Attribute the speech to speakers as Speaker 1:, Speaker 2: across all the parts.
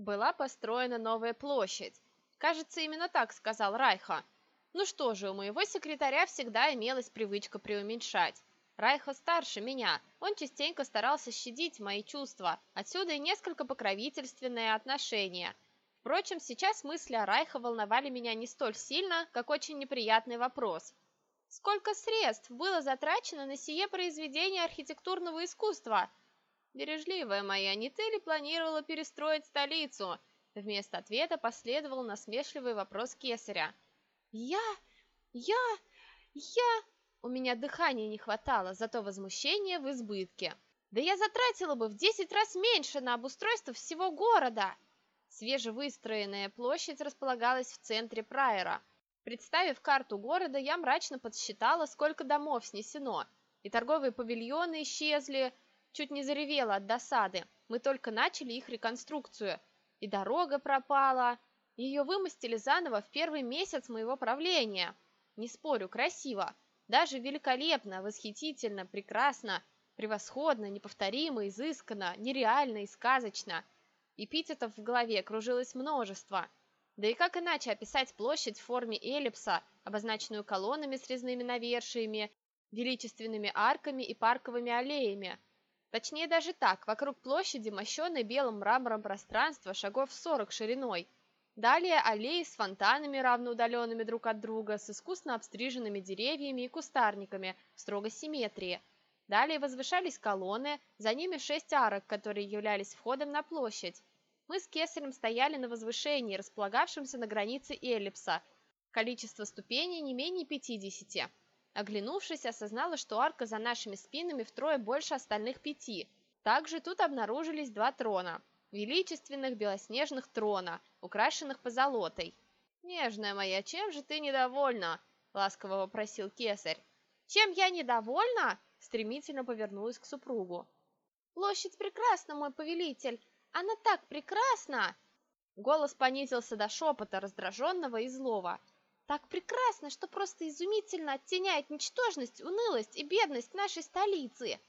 Speaker 1: была построена новая площадь. Кажется, именно так сказал Райха. Ну что же, у моего секретаря всегда имелась привычка преуменьшать. Райха старше меня, он частенько старался щадить мои чувства, отсюда и несколько покровительственное отношение. Впрочем, сейчас мысли о Райха волновали меня не столь сильно, как очень неприятный вопрос. Сколько средств было затрачено на сие произведение архитектурного искусства? Бережливая моя, не ты ли планировала перестроить столицу? Вместо ответа последовал насмешливый вопрос кесаря. Я? Я? Я? У меня дыхания не хватало, зато возмущение в избытке. Да я затратила бы в 10 раз меньше на обустройство всего города. Свежевыстроенная площадь располагалась в центре Прайера. Представив карту города, я мрачно подсчитала, сколько домов снесено, и торговые павильоны исчезли, чуть не заревела от досады. Мы только начали их реконструкцию, и дорога пропала. Ее вымостили заново в первый месяц моего правления. Не спорю, красиво, даже великолепно, восхитительно, прекрасно, превосходно, неповторимо, изысканно, нереально и сказочно. Эпитетов в голове кружилось множество. Да и как иначе описать площадь в форме эллипса, обозначенную колоннами с резными навершиями, величественными арками и парковыми аллеями? Точнее даже так, вокруг площади, мощенной белым мрамором пространство шагов 40 шириной – Далее аллеи с фонтанами, равноудаленными друг от друга, с искусно обстриженными деревьями и кустарниками в строгой симметрии. Далее возвышались колонны, за ними шесть арок, которые являлись входом на площадь. Мы с Кесарем стояли на возвышении, располагавшемся на границе эллипса. Количество ступеней не менее 50. Оглянувшись, осознала, что арка за нашими спинами втрое больше остальных пяти. Также тут обнаружились два трона – величественных белоснежных трона, украшенных позолотой. «Нежная моя, чем же ты недовольна?» — ласково вопросил кесарь. «Чем я недовольна?» — стремительно повернулась к супругу. «Площадь прекрасна, мой повелитель! Она так прекрасна!» Голос понизился до шепота, раздраженного и злого. «Так прекрасно, что просто изумительно оттеняет ничтожность, унылость и бедность нашей столицы!»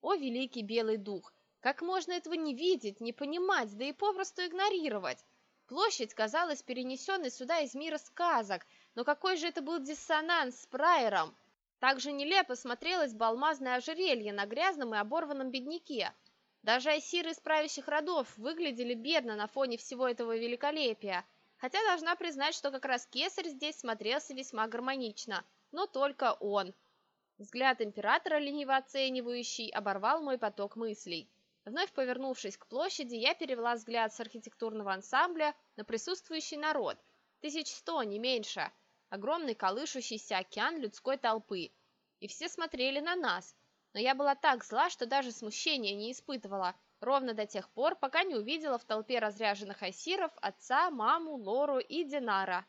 Speaker 1: «О, великий белый дух! Как можно этого не видеть, не понимать, да и попросту игнорировать? Площадь казалась перенесенной сюда из мира сказок, но какой же это был диссонанс с Прайером? Так же нелепо смотрелось бы алмазное ожерелье на грязном и оборванном бедняке. Даже айсиры из правящих родов выглядели бедно на фоне всего этого великолепия, хотя должна признать, что как раз кесарь здесь смотрелся весьма гармонично, но только он. Взгляд императора, лениво оценивающий, оборвал мой поток мыслей. Вновь повернувшись к площади, я перевела взгляд с архитектурного ансамбля на присутствующий народ. Тысяч сто, не меньше. Огромный колышущийся океан людской толпы. И все смотрели на нас. Но я была так зла, что даже смущения не испытывала, ровно до тех пор, пока не увидела в толпе разряженных айсиров отца, маму, Лору и Динара.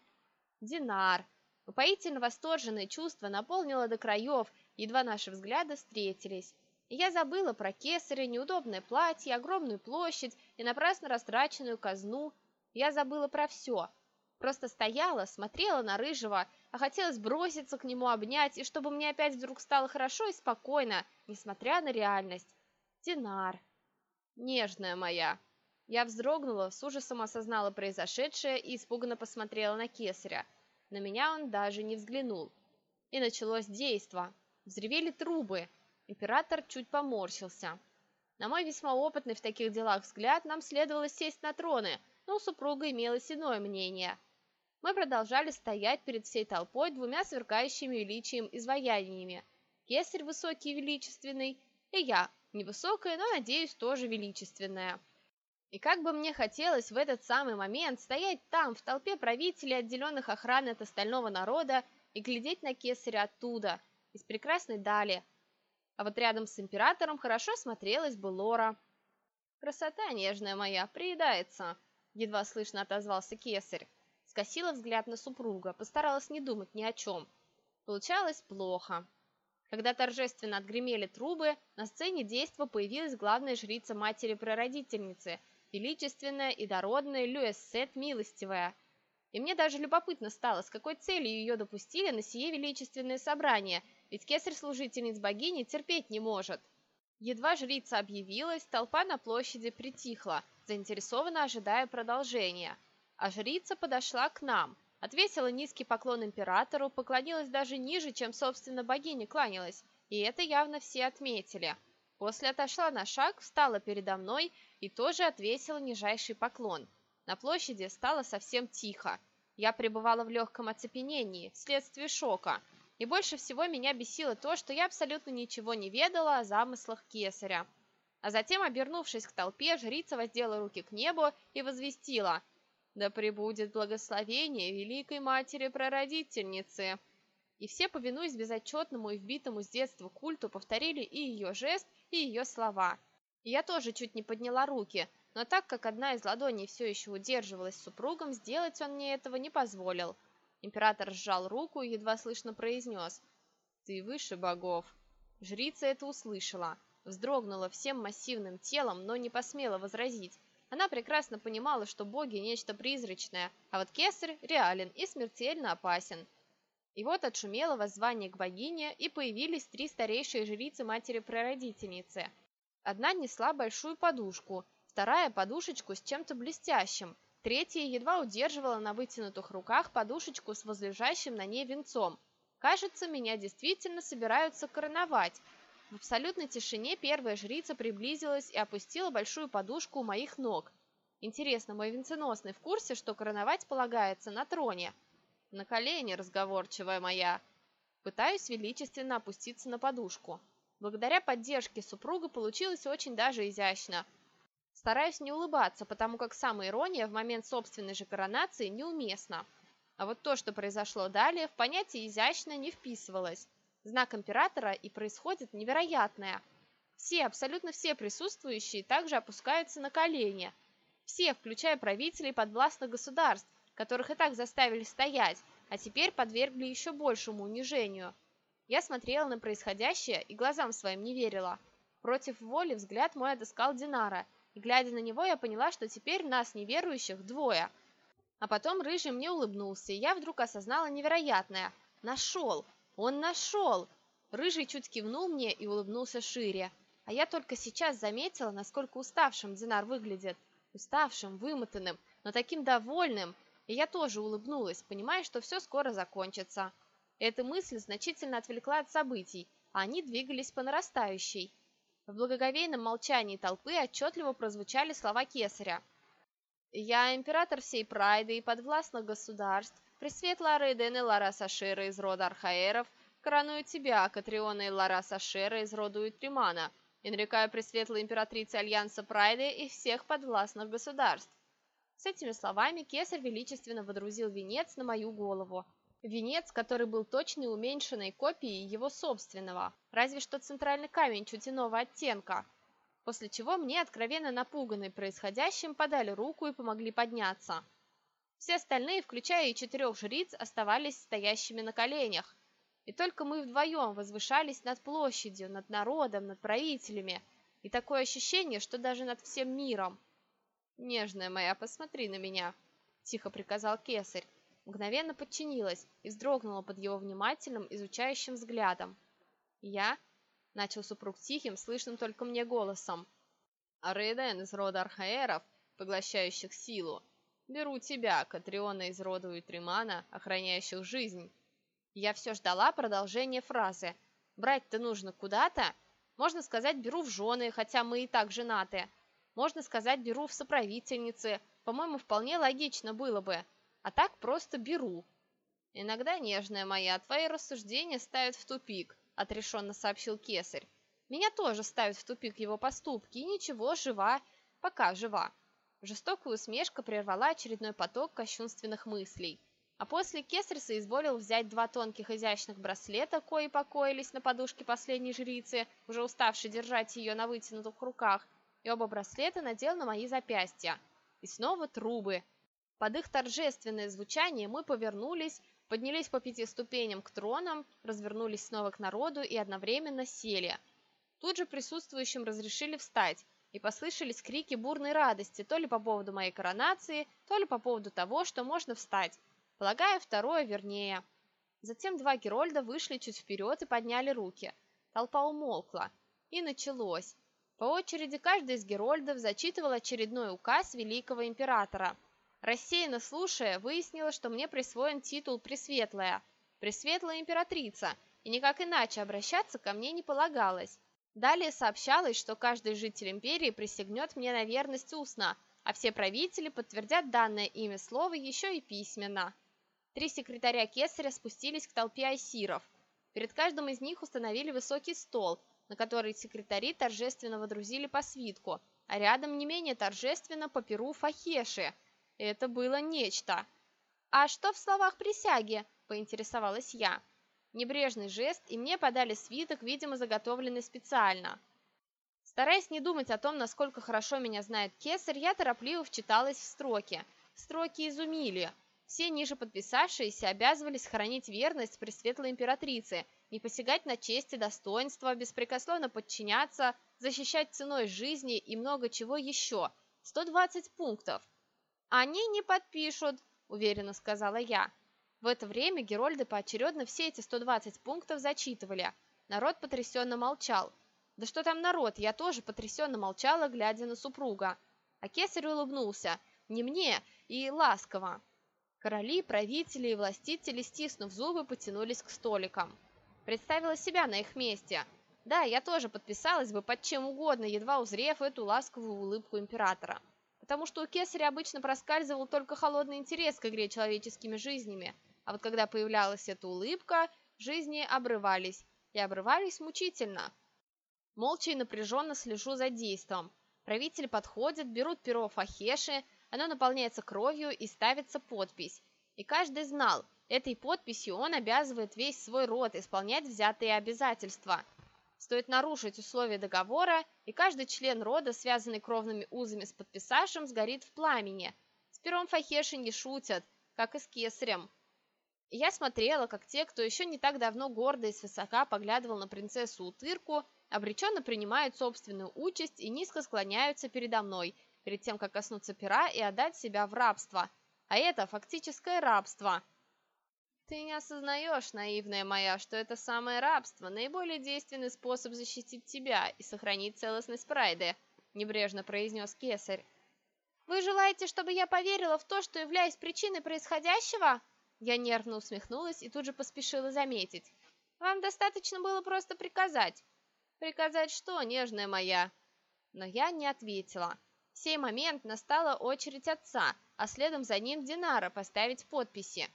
Speaker 1: Динар. Упоительно восторженное чувство наполнило до краев, едва наши взгляды встретились я забыла про кесаря, неудобное платье, огромную площадь и напрасно растраченную казну. Я забыла про все. Просто стояла, смотрела на Рыжего, а хотелось броситься к нему, обнять, и чтобы мне опять вдруг стало хорошо и спокойно, несмотря на реальность. Динар. Нежная моя. Я вздрогнула, с ужасом осознала произошедшее и испуганно посмотрела на кесаря. На меня он даже не взглянул. И началось действо. Взревели трубы. Император чуть поморщился. На мой весьма опытный в таких делах взгляд, нам следовало сесть на троны, но у супруга имелось иное мнение. Мы продолжали стоять перед всей толпой двумя сверкающими величием изваяниями. Кесарь высокий и величественный, и я, невысокая, но, надеюсь, тоже величественная. И как бы мне хотелось в этот самый момент стоять там, в толпе правителей, отделенных охраной от остального народа, и глядеть на кесаря оттуда, из прекрасной дали – а вот рядом с императором хорошо смотрелась бы Лора. «Красота нежная моя, приедается», — едва слышно отозвался кесарь. Скосила взгляд на супруга, постаралась не думать ни о чем. Получалось плохо. Когда торжественно отгремели трубы, на сцене действа появилась главная жрица матери-прародительницы, величественная и дородная Люэссет Милостивая. И мне даже любопытно стало, с какой целью ее допустили на сие величественное собрание — ведь кесарь-служительниц богини терпеть не может. Едва жрица объявилась, толпа на площади притихла, заинтересованно ожидая продолжения. А жрица подошла к нам, отвесила низкий поклон императору, поклонилась даже ниже, чем, собственно, богиня кланялась, и это явно все отметили. После отошла на шаг, встала передо мной и тоже отвесила нижайший поклон. На площади стало совсем тихо. Я пребывала в легком оцепенении, вследствие шока. И больше всего меня бесило то, что я абсолютно ничего не ведала о замыслах кесаря. А затем, обернувшись к толпе, жрица воздела руки к небу и возвестила «Да пребудет благословение Великой Матери-Прародительницы!» И все, повинуясь безотчетному и вбитому с детства культу, повторили и ее жест, и ее слова. И я тоже чуть не подняла руки, но так как одна из ладоней все еще удерживалась супругом, сделать он мне этого не позволил. Император сжал руку и едва слышно произнес «Ты выше богов». Жрица это услышала, вздрогнула всем массивным телом, но не посмела возразить. Она прекрасно понимала, что боги – нечто призрачное, а вот кесарь реален и смертельно опасен. И вот отшумело воззвание к богине, и появились три старейшие жрицы матери-прародительницы. Одна несла большую подушку, вторая подушечку с чем-то блестящим, третья едва удерживала на вытянутых руках подушечку с возлежащим на ней венцом. Кажется, меня действительно собираются короновать. В абсолютной тишине первая жрица приблизилась и опустила большую подушку у моих ног. Интересно, мой венценосный в курсе, что короновать полагается на троне? На колени, разговорчивая моя. Пытаюсь величественно опуститься на подушку. Благодаря поддержке супруга получилось очень даже изящно – Стараюсь не улыбаться, потому как самоирония в момент собственной же коронации неуместна. А вот то, что произошло далее, в понятие изящно не вписывалось. Знак императора и происходит невероятное. Все, абсолютно все присутствующие также опускаются на колени. Все, включая правителей подвластных государств, которых и так заставили стоять, а теперь подвергли еще большему унижению. Я смотрела на происходящее и глазам своим не верила. Против воли взгляд мой отыскал Динара – и, глядя на него, я поняла, что теперь нас, неверующих, двое. А потом Рыжий мне улыбнулся, и я вдруг осознала невероятное. Нашел! Он нашел! Рыжий чуть кивнул мне и улыбнулся шире. А я только сейчас заметила, насколько уставшим Динар выглядит. Уставшим, вымотанным, но таким довольным. И я тоже улыбнулась, понимая, что все скоро закончится. Эта мысль значительно отвлекла от событий, а они двигались по нарастающей. В благоговейном молчании толпы отчетливо прозвучали слова кесаря. «Я император всей Прайды и подвластных государств, Пресветлая Рейден и Лара Сашира из рода Архаэров, короную тебя, Катриона и Лара Сашира из рода Утримана, и нарекаю Пресветлой Императрице Альянса Прайды и всех подвластных государств». С этими словами кесарь величественно водрузил венец на мою голову, Венец, который был точной уменьшенной копией его собственного, разве что центральный камень чуть иного оттенка. После чего мне, откровенно напуганный происходящим, подали руку и помогли подняться. Все остальные, включая и четырех жриц, оставались стоящими на коленях. И только мы вдвоем возвышались над площадью, над народом, над правителями. И такое ощущение, что даже над всем миром. «Нежная моя, посмотри на меня», – тихо приказал кесарь мгновенно подчинилась и вздрогнула под его внимательным, изучающим взглядом. «Я?» — начал супруг тихим, слышным только мне голосом. «Арейден из рода Архаэров, поглощающих силу. Беру тебя, Катриона из рода Уитримана, охраняющих жизнь». Я все ждала продолжения фразы. «Брать-то нужно куда-то?» Можно сказать, беру в жены, хотя мы и так женаты. Можно сказать, беру в соправительницы. По-моему, вполне логично было бы а так просто беру. Иногда, нежная моя, твои рассуждения ставят в тупик, отрешенно сообщил кесарь. Меня тоже ставят в тупик его поступки, и ничего, жива, пока жива. Жестокая усмешка прервала очередной поток кощунственных мыслей. А после кесарь соизволил взять два тонких изящных браслета, кои покоились на подушке последней жрицы, уже уставшей держать ее на вытянутых руках, и оба браслета надел на мои запястья. И снова трубы, под их торжественное звучание мы повернулись, поднялись по пяти ступеням к тронам, развернулись снова к народу и одновременно сели. Тут же присутствующим разрешили встать, и послышались крики бурной радости то ли по поводу моей коронации, то ли по поводу того, что можно встать. Полагаю, второе вернее. Затем два Герольда вышли чуть вперед и подняли руки. Толпа умолкла. И началось. По очереди каждый из герольдов зачитывал очередной указ великого императора. Рассеянно слушая, выяснила, что мне присвоен титул «Пресветлая», «Пресветлая императрица», и никак иначе обращаться ко мне не полагалось. Далее сообщалось, что каждый житель империи присягнет мне на верность устно, а все правители подтвердят данное ими слово еще и письменно. Три секретаря Кесаря спустились к толпе айсиров. Перед каждым из них установили высокий стол, на который секретари торжественно водрузили по свитку, а рядом не менее торжественно по перу фахеши. Это было нечто. «А что в словах присяги?» – поинтересовалась я. Небрежный жест, и мне подали свиток, видимо, заготовленный специально. Стараясь не думать о том, насколько хорошо меня знает Кесарь, я торопливо вчиталась в строки. Строки изумили. Все ниже подписавшиеся обязывались хранить верность Пресветлой Императрице, не посягать на честь и достоинство, беспрекословно подчиняться, защищать ценой жизни и много чего еще. 120 пунктов. «Они не подпишут», – уверенно сказала я. В это время Герольды поочередно все эти 120 пунктов зачитывали. Народ потрясенно молчал. Да что там народ, я тоже потрясенно молчала, глядя на супруга. А кесарь улыбнулся. Не мне, и ласково. Короли, правители и властители, стиснув зубы, потянулись к столикам. Представила себя на их месте. Да, я тоже подписалась бы под чем угодно, едва узрев эту ласковую улыбку императора. Потому что у кесаря обычно проскальзывал только холодный интерес к игре человеческими жизнями, а вот когда появлялась эта улыбка, жизни обрывались, и обрывались мучительно. Молча и напряженно слежу за действом. Правители подходят, берут перо Фахеши, оно наполняется кровью и ставится подпись. И каждый знал, этой подписью он обязывает весь свой род исполнять взятые обязательства. Стоит нарушить условия договора, и каждый член рода, связанный кровными узами с подписавшим, сгорит в пламени. С пером Фахеши не шутят, как и с кесарем. Я смотрела, как те, кто еще не так давно гордо и свысока поглядывал на принцессу Утырку, обреченно принимают собственную участь и низко склоняются передо мной, перед тем, как коснуться пера и отдать себя в рабство. А это фактическое рабство. Ты не осознаешь, наивная моя, что это самое рабство, наиболее действенный способ защитить тебя и сохранить целостность Прайды, небрежно произнес кесарь. Вы желаете, чтобы я поверила в то, что являюсь причиной происходящего? Я нервно усмехнулась и тут же поспешила заметить. «Вам достаточно было просто приказать». «Приказать что, нежная моя?» Но я не ответила. В сей момент настала очередь отца, а следом за ним Динара поставить подписи.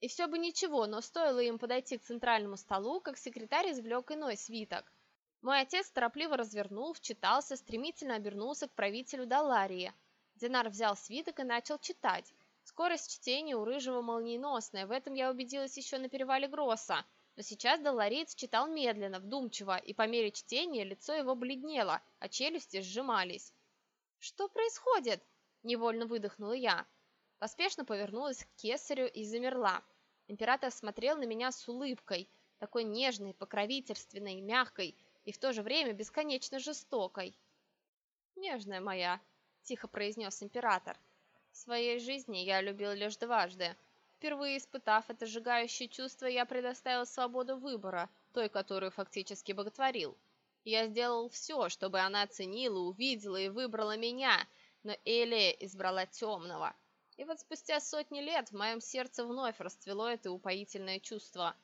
Speaker 1: И все бы ничего, но стоило им подойти к центральному столу, как секретарь извлек иной свиток. Мой отец торопливо развернул, вчитался, стремительно обернулся к правителю Даларии. Динар взял свиток и начал читать. Скорость чтения у Рыжего молниеносная, в этом я убедилась еще на перевале Гросса. Но сейчас Долорец читал медленно, вдумчиво, и по мере чтения лицо его бледнело, а челюсти сжимались. «Что происходит?» – невольно выдохнула я. Поспешно повернулась к кесарю и замерла. Император смотрел на меня с улыбкой, такой нежной, покровительственной, мягкой и в то же время бесконечно жестокой. «Нежная моя», – тихо произнес император, – в своей жизни я любил лишь дважды. Впервые испытав это сжигающее чувство, я предоставил свободу выбора, той, которую фактически боготворил. Я сделал все, чтобы она оценила, увидела и выбрала меня, но Элия избрала темного. И вот спустя сотни лет в моем сердце вновь расцвело это упоительное чувство.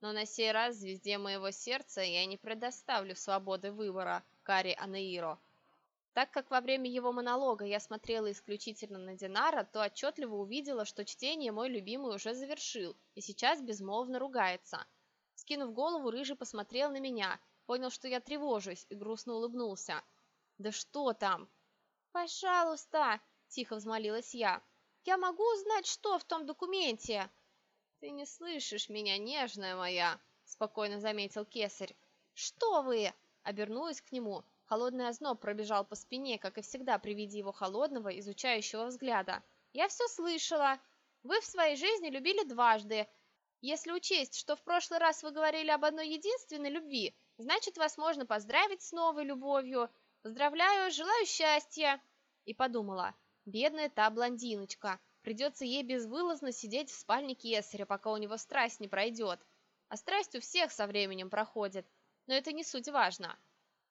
Speaker 1: Но на сей раз звезде моего сердца я не предоставлю свободы выбора Кари Анеиро. Так как во время его монолога я смотрела исключительно на Динара, то отчетливо увидела, что чтение мой любимый уже завершил и сейчас безмолвно ругается. Скинув голову, Рыжий посмотрел на меня, понял, что я тревожусь и грустно улыбнулся. «Да что там?» «Пожалуйста!» – тихо взмолилась я. «Я могу узнать, что в том документе?» «Ты не слышишь меня, нежная моя!» – спокойно заметил кесарь. «Что вы?» – обернулась к нему – Холодный озноб пробежал по спине, как и всегда при виде его холодного, изучающего взгляда. «Я все слышала. Вы в своей жизни любили дважды. Если учесть, что в прошлый раз вы говорили об одной единственной любви, значит, вас можно поздравить с новой любовью. Поздравляю, желаю счастья!» И подумала, бедная та блондиночка, придется ей безвылазно сидеть в спальне кесаря, пока у него страсть не пройдет. А страсть у всех со временем проходит, но это не суть важно.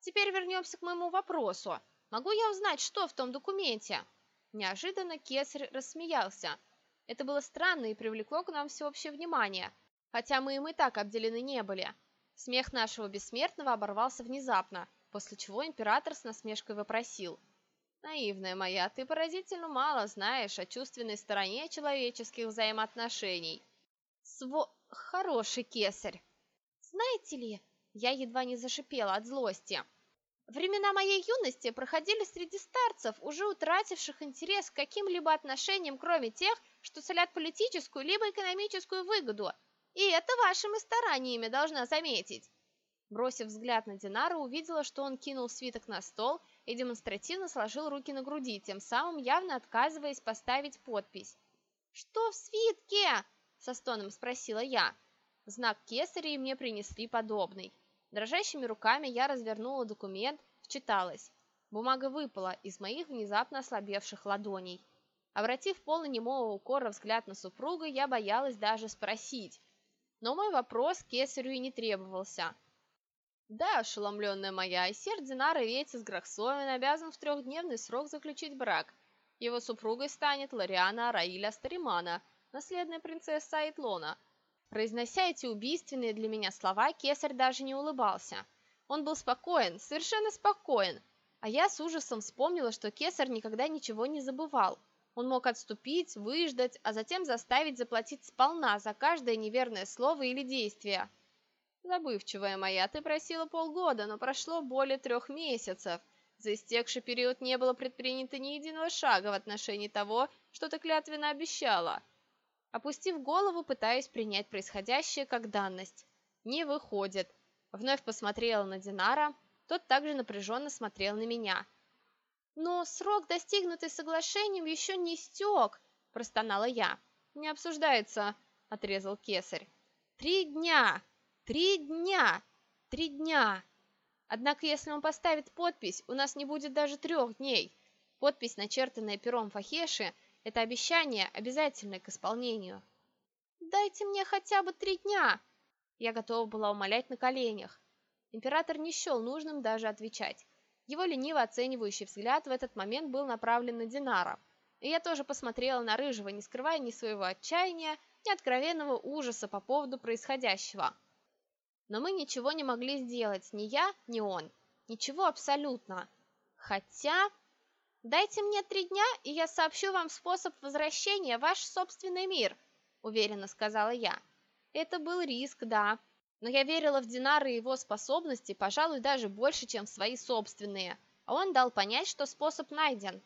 Speaker 1: Теперь вернемся к моему вопросу. Могу я узнать, что в том документе?» Неожиданно Кесарь рассмеялся. Это было странно и привлекло к нам всеобщее внимание, хотя мы им и так обделены не были. Смех нашего бессмертного оборвался внезапно, после чего император с насмешкой вопросил. «Наивная моя, ты поразительно мало знаешь о чувственной стороне человеческих взаимоотношений». «Сво... хороший кесарь!» «Знаете ли...» Я едва не зашипела от злости. Времена моей юности проходили среди старцев, уже утративших интерес к каким-либо отношениям, кроме тех, что солят политическую либо экономическую выгоду. И это вашими стараниями должна заметить. Бросив взгляд на Динара, увидела, что он кинул свиток на стол и демонстративно сложил руки на груди, тем самым явно отказываясь поставить подпись. «Что в свитке?» – со стоном спросила я. Знак кесаря и мне принесли подобный. Дрожащими руками я развернула документ, вчиталась. Бумага выпала из моих внезапно ослабевших ладоней. Обратив полный немого укора взгляд на супруга, я боялась даже спросить. Но мой вопрос кесарю и не требовался. Да, ошеломленная моя, Айсер Динар Иветис Грахсовин обязан в трехдневный срок заключить брак. Его супругой станет Лариана Раиля Старимана, наследная принцесса Айтлона – Произнося эти убийственные для меня слова, кесарь даже не улыбался. Он был спокоен, совершенно спокоен. А я с ужасом вспомнила, что кесарь никогда ничего не забывал. Он мог отступить, выждать, а затем заставить заплатить сполна за каждое неверное слово или действие. Забывчивая моя, ты просила полгода, но прошло более трех месяцев. За истекший период не было предпринято ни единого шага в отношении того, что ты клятвенно обещала. Опустив голову, пытаюсь принять происходящее как данность. Не выходит. Вновь посмотрела на Динара, тот также напряженно смотрел на меня. «Но срок, достигнутый соглашением, еще не истек», – простонала я. «Не обсуждается», – отрезал кесарь. «Три дня! Три дня! Три дня!» Однако, если он поставит подпись, у нас не будет даже трех дней. Подпись, начертанная пером Фахеши, это обещание обязательное к исполнению. «Дайте мне хотя бы три дня!» Я готова была умолять на коленях. Император не счел нужным даже отвечать. Его лениво оценивающий взгляд в этот момент был направлен на Динара. И я тоже посмотрела на Рыжего, не скрывая ни своего отчаяния, ни откровенного ужаса по поводу происходящего. Но мы ничего не могли сделать, ни я, ни он. Ничего абсолютно. Хотя... «Дайте мне три дня, и я сообщу вам способ возвращения в ваш собственный мир», – уверенно сказала я. Это был риск, да, но я верила в Динара и его способности, пожалуй, даже больше, чем в свои собственные, а он дал понять, что способ найден.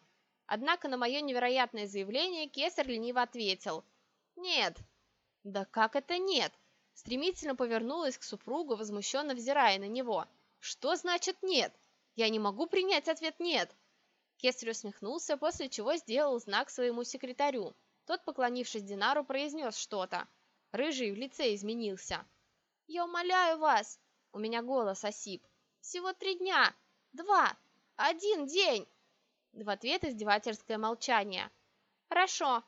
Speaker 1: Однако на мое невероятное заявление Кесарь лениво ответил «Нет». «Да как это нет?» Стремительно повернулась к супругу, возмущенно взирая на него. «Что значит нет? Я не могу принять ответ «нет». Кесарь усмехнулся, после чего сделал знак своему секретарю. Тот, поклонившись Динару, произнес что-то. Рыжий в лице изменился. «Я умоляю вас!» У меня голос осип. «Всего три дня! Два! Один день!» В ответ издевательское молчание. «Хорошо!»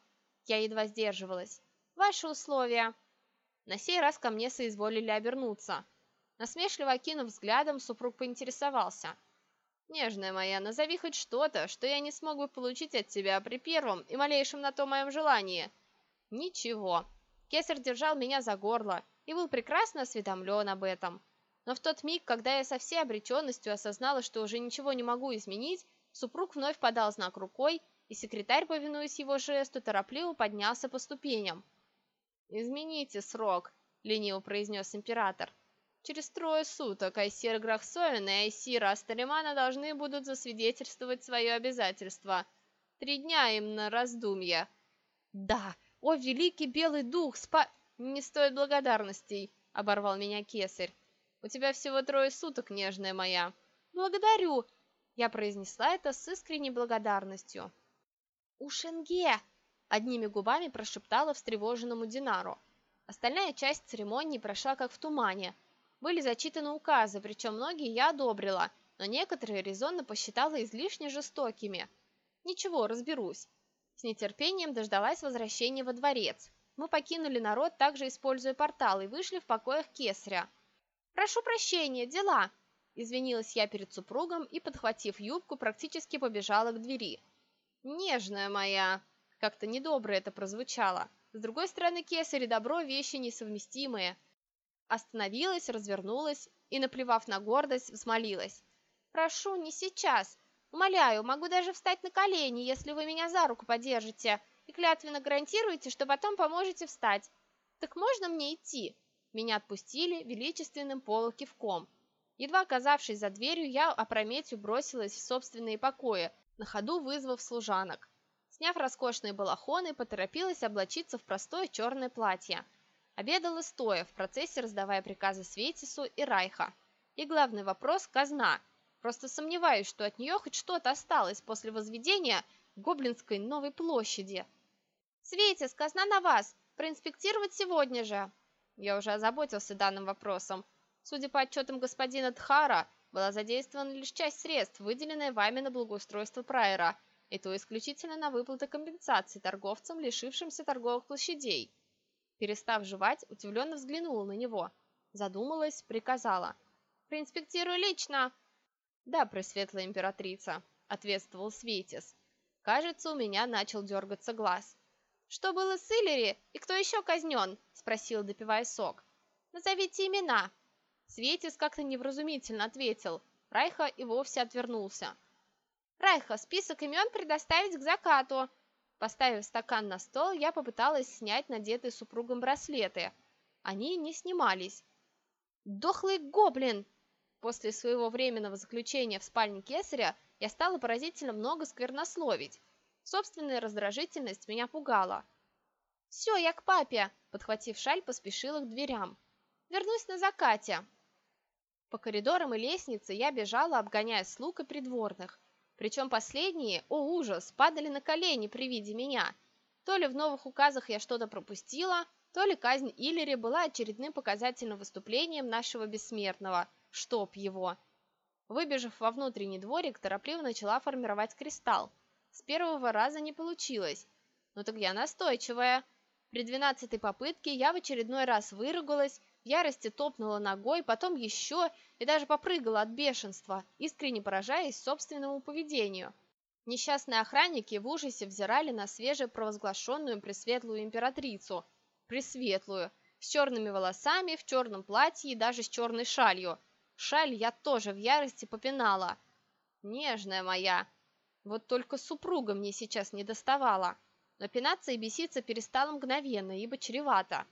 Speaker 1: Я едва сдерживалась. «Ваши условия!» На сей раз ко мне соизволили обернуться. Насмешливо окинув взглядом, супруг поинтересовался – Нежная моя, назови хоть что-то, что я не смог бы получить от тебя при первом и малейшем на то моем желании. Ничего. Кесарь держал меня за горло и был прекрасно осведомлен об этом. Но в тот миг, когда я со всей обреченностью осознала, что уже ничего не могу изменить, супруг вновь подал знак рукой, и секретарь, повинуясь его жесту, торопливо поднялся по ступеням. «Измените срок», — лениво произнес император. Через трое суток Айсир Грахсовин и Айсира Асталимана должны будут засвидетельствовать свое обязательство. Три дня им на раздумье. Да, о, великий белый дух, спа... Не стоит благодарностей, оборвал меня кесарь. У тебя всего трое суток, нежная моя. Благодарю. Я произнесла это с искренней благодарностью. Ушенге! Одними губами прошептала встревоженному Динару. Остальная часть церемонии прошла как в тумане – были зачитаны указы, причем многие я одобрила, но некоторые резонно посчитала излишне жестокими. Ничего, разберусь. С нетерпением дождалась возвращения во дворец. Мы покинули народ, также используя портал, и вышли в покоях кесаря. «Прошу прощения, дела!» извинилась я перед супругом и, подхватив юбку, практически побежала к двери. «Нежная моя!» Как-то недобро это прозвучало. С другой стороны, кесарь и добро – вещи несовместимые. Остановилась, развернулась и, наплевав на гордость, взмолилась. «Прошу, не сейчас. Умоляю, могу даже встать на колени, если вы меня за руку подержите, и клятвенно гарантируете, что потом поможете встать. Так можно мне идти?» Меня отпустили величественным полукивком. Едва оказавшись за дверью, я опрометью бросилась в собственные покои, на ходу вызвав служанок. Сняв роскошные балахоны, поторопилась облачиться в простое черное платье. Обедала стоя, в процессе раздавая приказы Светису и Райха. И главный вопрос – казна. Просто сомневаюсь, что от нее хоть что-то осталось после возведения Гоблинской новой площади. «Светис, казна на вас! Проинспектировать сегодня же!» Я уже озаботился данным вопросом. Судя по отчетам господина Тхара, была задействована лишь часть средств, выделенная вами на благоустройство Прайера – и то исключительно на выплаты компенсаций торговцам, лишившимся торговых площадей. Перестав жевать, удивленно взглянула на него. Задумалась, приказала. «Проинспектирую лично!» «Да, пресветлая императрица», — ответствовал Светис. «Кажется, у меня начал дергаться глаз». «Что было с Иллери и кто еще казнен?» — спросил, допивая сок. «Назовите имена». Светис как-то невразумительно ответил. Райха и вовсе отвернулся. Райха, список имен предоставить к закату. Поставив стакан на стол, я попыталась снять надетые супругом браслеты. Они не снимались. Дохлый гоблин! После своего временного заключения в спальне кесаря я стала поразительно много сквернословить. Собственная раздражительность меня пугала. «Все, я к папе!» – подхватив шаль, поспешила к дверям. «Вернусь на закате!» По коридорам и лестнице я бежала, обгоняя слуг и придворных – причем последние, о ужас, падали на колени при виде меня. То ли в новых указах я что-то пропустила, то ли казнь Иллери была очередным показательным выступлением нашего бессмертного. Чтоб его! Выбежав во внутренний дворик, торопливо начала формировать кристалл. С первого раза не получилось. Ну так я настойчивая. При двенадцатой попытке я в очередной раз выругалась в ярости топнула ногой, потом еще и даже попрыгала от бешенства, искренне поражаясь собственному поведению. Несчастные охранники в ужасе взирали на свежепровозглашенную пресветлую императрицу. Пресветлую, с черными волосами, в черном платье и даже с черной шалью. Шаль я тоже в ярости попинала. Нежная моя. Вот только супруга мне сейчас не доставала. Но пинаться и беситься перестала мгновенно, ибо чревато.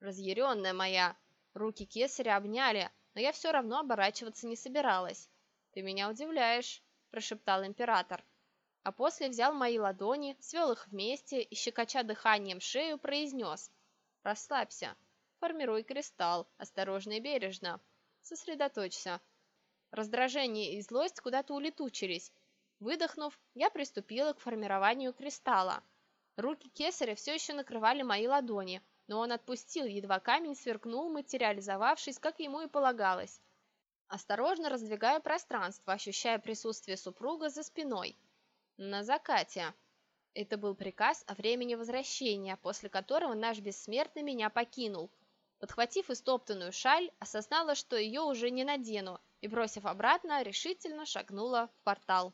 Speaker 1: Разъяренная моя, Руки кесаря обняли, но я все равно оборачиваться не собиралась. «Ты меня удивляешь», – прошептал император. А после взял мои ладони, свел их вместе и, щекоча дыханием шею, произнес. «Расслабься. Формируй кристалл, осторожно и бережно. Сосредоточься». Раздражение и злость куда-то улетучились. Выдохнув, я приступила к формированию кристалла. Руки кесаря все еще накрывали мои ладони, но он отпустил, едва камень сверкнул, материализовавшись, как ему и полагалось. Осторожно раздвигаю пространство, ощущая присутствие супруга за спиной. На закате. Это был приказ о времени возвращения, после которого наш бессмертный меня покинул. Подхватив истоптанную шаль, осознала, что ее уже не надену, и, бросив обратно, решительно шагнула в портал.